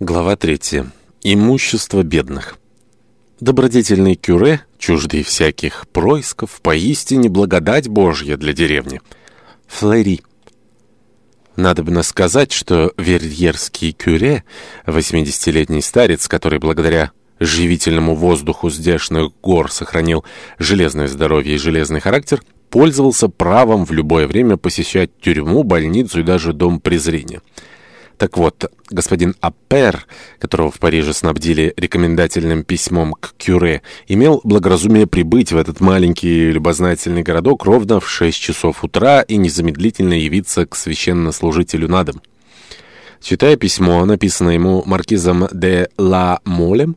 Глава 3. Имущество бедных. Добродетельный кюре, чуждый всяких происков, поистине благодать Божья для деревни. Флери. Надобно сказать, что верьерский кюре, 80-летний старец, который благодаря живительному воздуху здешних гор сохранил железное здоровье и железный характер, пользовался правом в любое время посещать тюрьму, больницу и даже дом презрения. Так вот, господин Аппер, которого в Париже снабдили рекомендательным письмом к Кюре, имел благоразумие прибыть в этот маленький любознательный городок ровно в 6 часов утра и незамедлительно явиться к священнослужителю на дом. Читая письмо, написанное ему маркизом де Ла Молем,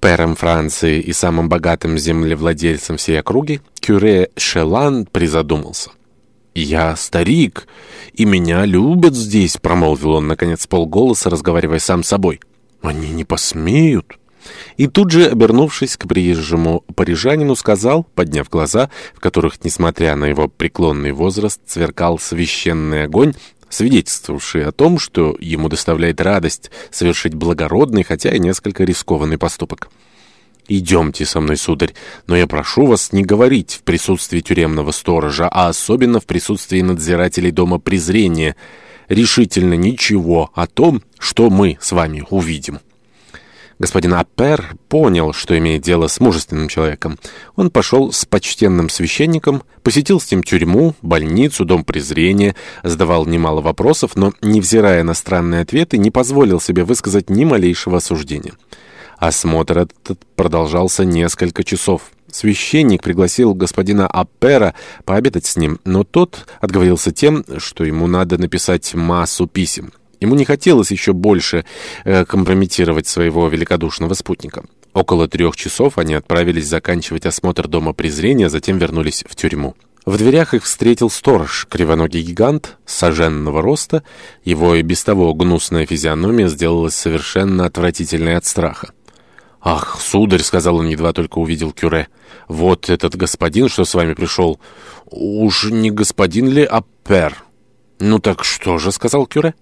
пэром Франции и самым богатым землевладельцем всей округи, Кюре Шелан призадумался. «Я старик, и меня любят здесь», — промолвил он, наконец, полголоса, разговаривая сам с собой. «Они не посмеют». И тут же, обернувшись к приезжему парижанину, сказал, подняв глаза, в которых, несмотря на его преклонный возраст, сверкал священный огонь, свидетельствовавший о том, что ему доставляет радость совершить благородный, хотя и несколько рискованный поступок. «Идемте со мной, сударь, но я прошу вас не говорить в присутствии тюремного сторожа, а особенно в присутствии надзирателей дома презрения, решительно ничего о том, что мы с вами увидим». Господин Аппер понял, что имеет дело с мужественным человеком. Он пошел с почтенным священником, посетил с ним тюрьму, больницу, дом презрения, задавал немало вопросов, но, невзирая на странные ответы, не позволил себе высказать ни малейшего осуждения. Осмотр этот продолжался несколько часов. Священник пригласил господина Аппера пообедать с ним, но тот отговорился тем, что ему надо написать массу писем. Ему не хотелось еще больше э, компрометировать своего великодушного спутника. Около трех часов они отправились заканчивать осмотр Дома презрения, затем вернулись в тюрьму. В дверях их встретил сторож, кривоногий гигант, соженного роста. Его и без того гнусная физиономия сделалась совершенно отвратительной от страха. «Ах, сударь», — сказал он, едва только увидел Кюре, — «вот этот господин, что с вами пришел, уж не господин ли, а пер?» «Ну так что же», — сказал Кюре?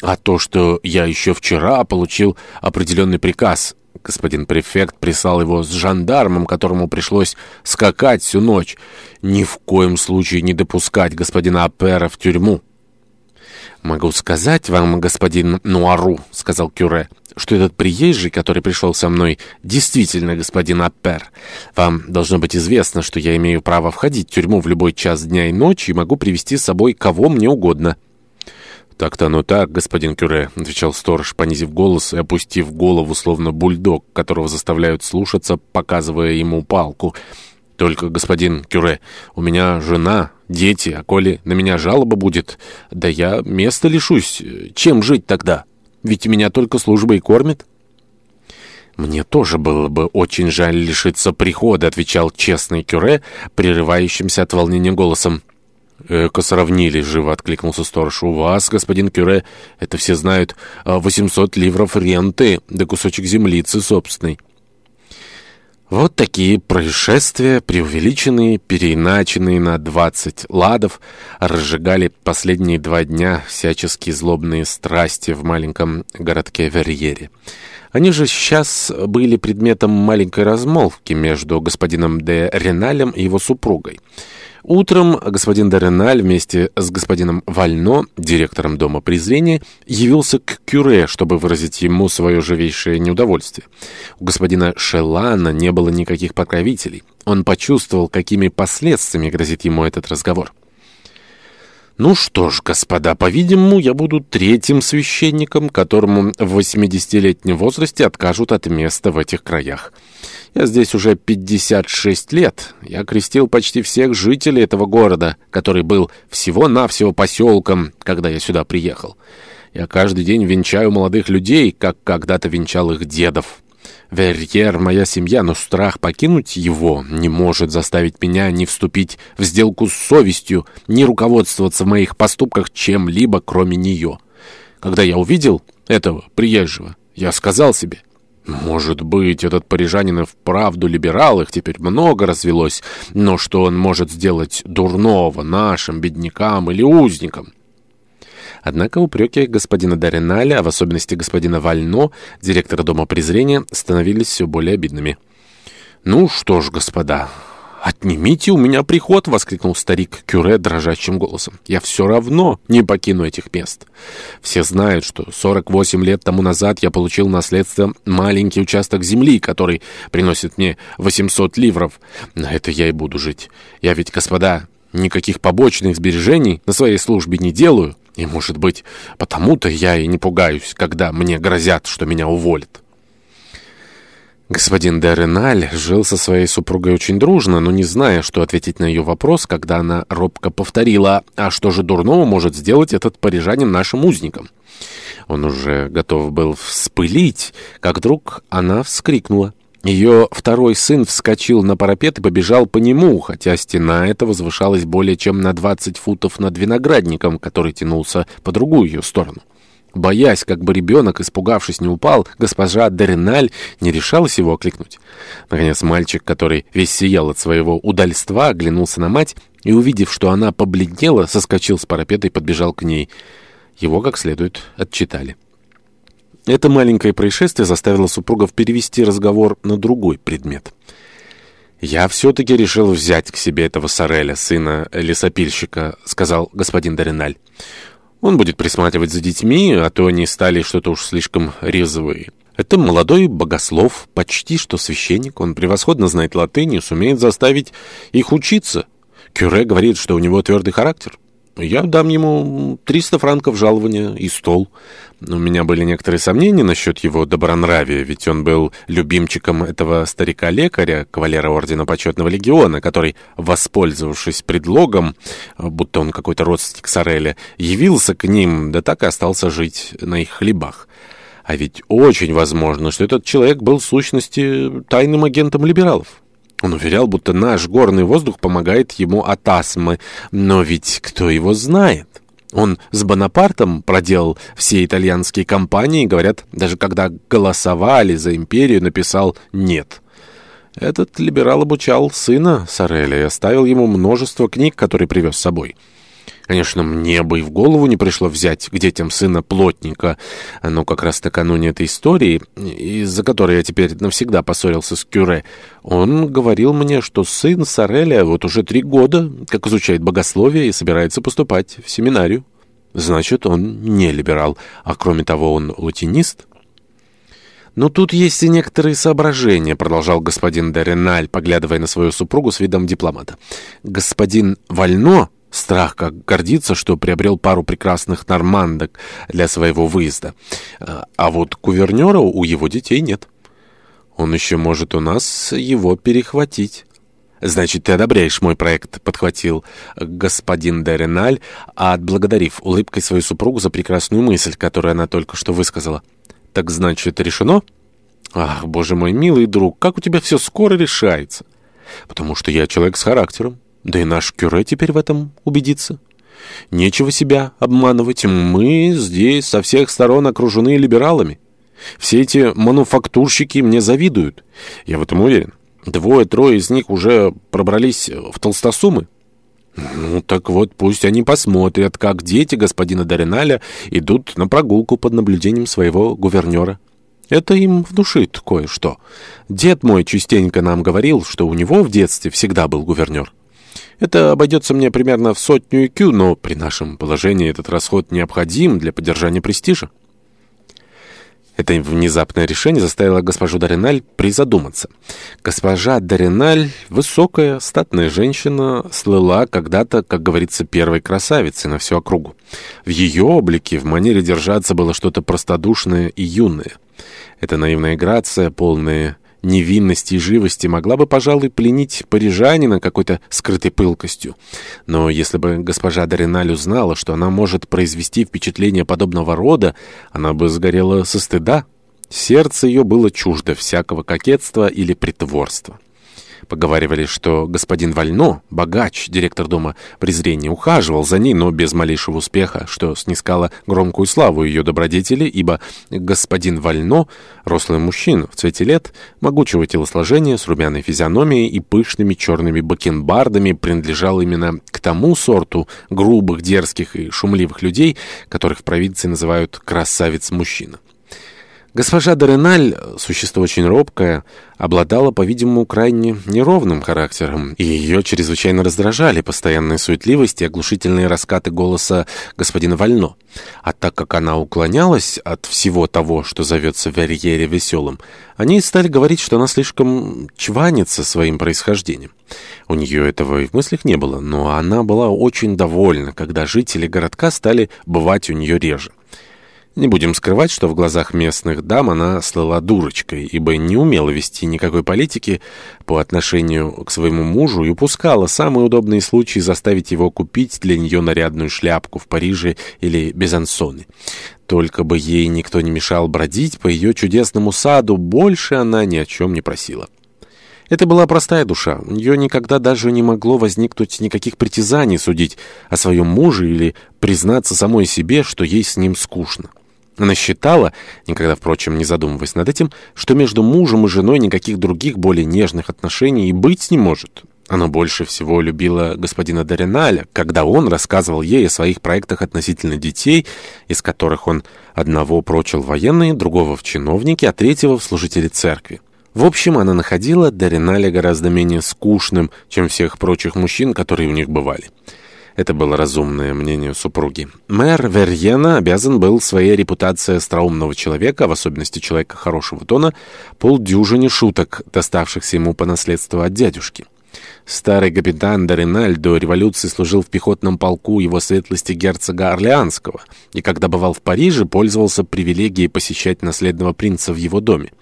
«А то, что я еще вчера получил определенный приказ. Господин префект прислал его с жандармом, которому пришлось скакать всю ночь. Ни в коем случае не допускать господина Апера в тюрьму». «Могу сказать вам, господин Нуару», — сказал Кюре, — что этот приезжий, который пришел со мной, действительно господин Аппер. Вам должно быть известно, что я имею право входить в тюрьму в любой час дня и ночи и могу привести с собой кого мне угодно». «Так-то оно так, господин Кюре», — отвечал сторож, понизив голос и опустив голову, словно бульдог, которого заставляют слушаться, показывая ему палку. «Только, господин Кюре, у меня жена, дети, а коли на меня жалоба будет, да я места лишусь. Чем жить тогда?» Ведь меня только служба и кормит». «Мне тоже было бы очень жаль лишиться прихода», — отвечал честный Кюре, прерывающимся от волнения голосом. «Эко сравнили», — живо откликнулся сторож. «У вас, господин Кюре, это все знают, 800 ливров ренты, да кусочек землицы собственной». Вот такие происшествия, преувеличенные, переиначенные на 20 ладов, разжигали последние два дня всяческие злобные страсти в маленьком городке Верьере. Они же сейчас были предметом маленькой размолвки между господином де Реналем и его супругой. Утром господин Дореналь вместе с господином Вально, директором Дома презрения, явился к Кюре, чтобы выразить ему свое живейшее неудовольствие. У господина Шелана не было никаких покровителей. Он почувствовал, какими последствиями грозит ему этот разговор. «Ну что ж, господа, по-видимому, я буду третьим священником, которому в 80-летнем возрасте откажут от места в этих краях». Я здесь уже 56 лет. Я крестил почти всех жителей этого города, который был всего-навсего поселком, когда я сюда приехал. Я каждый день венчаю молодых людей, как когда-то венчал их дедов. Верьер — моя семья, но страх покинуть его не может заставить меня не вступить в сделку с совестью, не руководствоваться в моих поступках чем-либо, кроме нее. Когда я увидел этого приезжего, я сказал себе — может быть, этот парижанин и вправду либерал, их теперь много развелось, но что он может сделать дурного нашим беднякам или узникам? Однако упреки господина Дареналя, а в особенности господина Вально, директора Дома презрения, становились все более обидными. «Ну что ж, господа...» «Отнимите у меня приход!» — воскликнул старик Кюре дрожащим голосом. «Я все равно не покину этих мест. Все знают, что 48 лет тому назад я получил наследство маленький участок земли, который приносит мне 800 ливров. На это я и буду жить. Я ведь, господа, никаких побочных сбережений на своей службе не делаю. И, может быть, потому-то я и не пугаюсь, когда мне грозят, что меня уволят». Господин де жил со своей супругой очень дружно, но не зная, что ответить на ее вопрос, когда она робко повторила «А что же дурного может сделать этот парижанин нашим узникам?» Он уже готов был вспылить, как вдруг она вскрикнула. Ее второй сын вскочил на парапет и побежал по нему, хотя стена эта возвышалась более чем на 20 футов над виноградником, который тянулся по другую ее сторону. Боясь, как бы ребенок, испугавшись, не упал, госпожа Дереналь не решалась его окликнуть. Наконец мальчик, который весь сиял от своего удальства, оглянулся на мать и, увидев, что она побледнела, соскочил с парапета и подбежал к ней. Его как следует отчитали. Это маленькое происшествие заставило супругов перевести разговор на другой предмет. «Я все-таки решил взять к себе этого Сореля, сына лесопильщика», — сказал господин Дориналь. Он будет присматривать за детьми, а то они стали что-то уж слишком резвые. Это молодой богослов, почти что священник. Он превосходно знает латынь и сумеет заставить их учиться. Кюре говорит, что у него твердый характер. Я дам ему 300 франков жалования и стол. У меня были некоторые сомнения насчет его добронравия, ведь он был любимчиком этого старика-лекаря, кавалера Ордена Почетного Легиона, который, воспользовавшись предлогом, будто он какой-то родственник Сореля, явился к ним, да так и остался жить на их хлебах. А ведь очень возможно, что этот человек был в сущности тайным агентом либералов. Он уверял, будто наш горный воздух помогает ему от астмы. Но ведь кто его знает? Он с Бонапартом проделал все итальянские кампании, говорят, даже когда голосовали за империю, написал «нет». Этот либерал обучал сына Сореля и оставил ему множество книг, которые привез с собой. Конечно, мне бы и в голову не пришло взять к детям сына плотника, но как раз накануне этой истории, из-за которой я теперь навсегда поссорился с Кюре, он говорил мне, что сын Сареля вот уже три года, как изучает богословие и собирается поступать в семинарию. Значит, он не либерал, а кроме того, он латинист. «Но тут есть и некоторые соображения», — продолжал господин Дереналь, поглядывая на свою супругу с видом дипломата. «Господин Вально...» Страх как гордится, что приобрел пару прекрасных нормандок для своего выезда. А вот кувернера у его детей нет. Он еще может у нас его перехватить. «Значит, ты одобряешь мой проект», — подхватил господин Дереналь, а отблагодарив улыбкой свою супругу за прекрасную мысль, которую она только что высказала. «Так значит, решено?» «Ах, боже мой, милый друг, как у тебя все скоро решается!» «Потому что я человек с характером. Да и наш Кюре теперь в этом убедится. Нечего себя обманывать. Мы здесь со всех сторон окружены либералами. Все эти мануфактурщики мне завидуют. Я в этом уверен. Двое-трое из них уже пробрались в толстосумы. Ну, так вот, пусть они посмотрят, как дети господина Дориналя идут на прогулку под наблюдением своего гувернера. Это им внушит кое-что. Дед мой частенько нам говорил, что у него в детстве всегда был гувернер. Это обойдется мне примерно в сотню IQ, но при нашем положении этот расход необходим для поддержания престижа. Это внезапное решение заставило госпожу Дариналь призадуматься. Госпожа Дариналь, высокая, статная женщина, слыла когда-то, как говорится, первой красавицей на всю округу. В ее облике, в манере держаться было что-то простодушное и юное. Эта наивная грация, полная невинности и живости могла бы, пожалуй, пленить парижанина какой-то скрытой пылкостью. Но если бы госпожа Дориналь узнала, что она может произвести впечатление подобного рода, она бы сгорела со стыда. Сердце ее было чуждо всякого кокетства или притворства. Поговаривали, что господин Вально, богач, директор дома презрения, ухаживал за ней, но без малейшего успеха, что снискало громкую славу ее добродетели, ибо господин Вально, рослый мужчина в цвете лет, могучего телосложения, с румяной физиономией и пышными черными бакенбардами, принадлежал именно к тому сорту грубых, дерзких и шумливых людей, которых в провинции называют «красавец-мужчина». Госпожа Дореналь, существо очень робкое, обладала, по-видимому, крайне неровным характером, и ее чрезвычайно раздражали постоянная суетливость и оглушительные раскаты голоса господина Вально. А так как она уклонялась от всего того, что зовется в Верьере веселым, они стали говорить, что она слишком чванится своим происхождением. У нее этого и в мыслях не было, но она была очень довольна, когда жители городка стали бывать у нее реже. Не будем скрывать, что в глазах местных дам она слыла дурочкой, ибо не умела вести никакой политики по отношению к своему мужу и упускала самые удобные случаи заставить его купить для нее нарядную шляпку в Париже или Безансоне. Только бы ей никто не мешал бродить по ее чудесному саду, больше она ни о чем не просила. Это была простая душа. У нее никогда даже не могло возникнуть никаких притязаний судить о своем муже или признаться самой себе, что ей с ним скучно. Она считала, никогда, впрочем, не задумываясь над этим, что между мужем и женой никаких других более нежных отношений и быть не может. Она больше всего любила господина Дориналя, когда он рассказывал ей о своих проектах относительно детей, из которых он одного прочил военные, другого в чиновнике, а третьего в служители церкви. В общем, она находила Дориналя гораздо менее скучным, чем всех прочих мужчин, которые у них бывали. Это было разумное мнение супруги. Мэр Верьена обязан был своей репутацией остроумного человека, в особенности человека хорошего тона, полдюжине шуток, доставшихся ему по наследству от дядюшки. Старый капитан Дориналь до революции служил в пехотном полку его светлости герцога Орлеанского, и когда бывал в Париже, пользовался привилегией посещать наследного принца в его доме.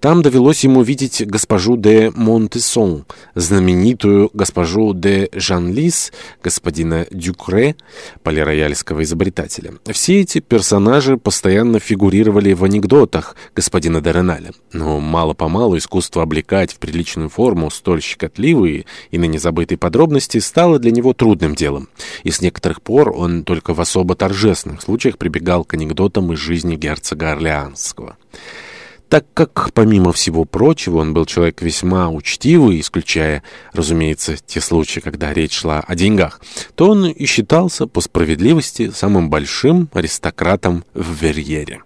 Там довелось ему видеть госпожу де Монтесон, знаменитую госпожу де Жанлис, господина Дюкре, полирояльского изобретателя. Все эти персонажи постоянно фигурировали в анекдотах господина Дереналя. Но мало-помалу искусство облекать в приличную форму столь щекотливые и ныне забытые подробности стало для него трудным делом. И с некоторых пор он только в особо торжественных случаях прибегал к анекдотам из жизни герцога Орлеанского. Так как, помимо всего прочего, он был человек весьма учтивый, исключая, разумеется, те случаи, когда речь шла о деньгах, то он и считался по справедливости самым большим аристократом в Верьере.